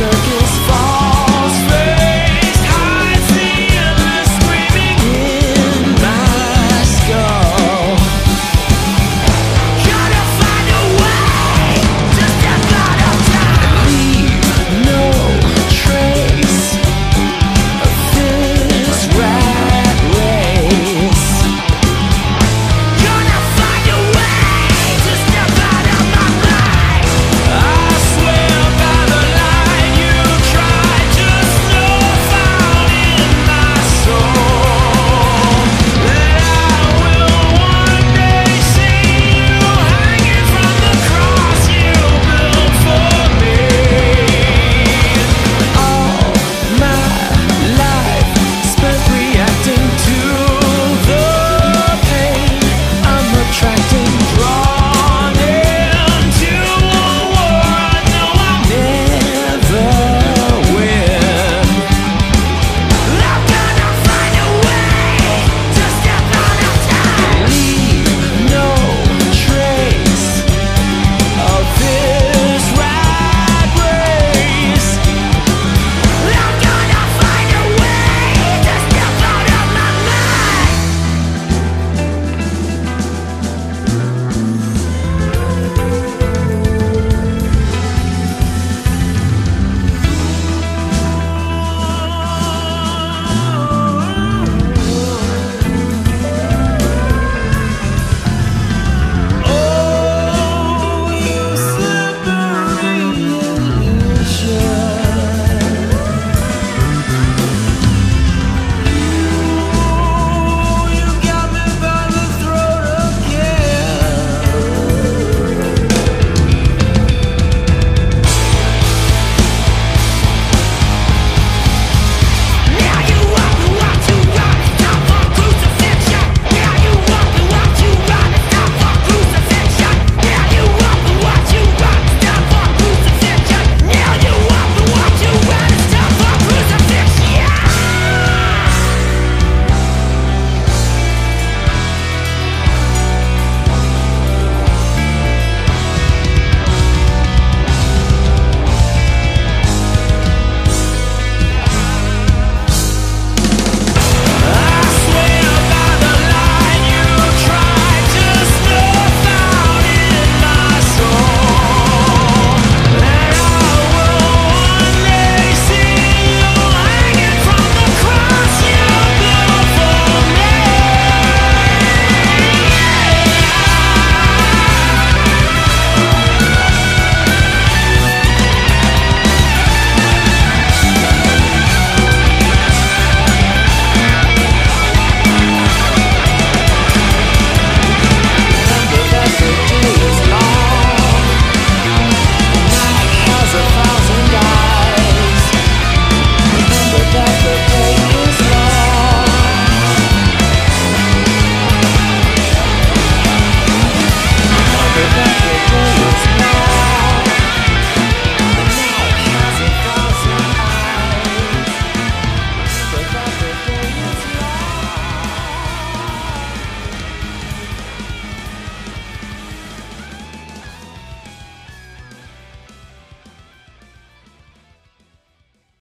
circus.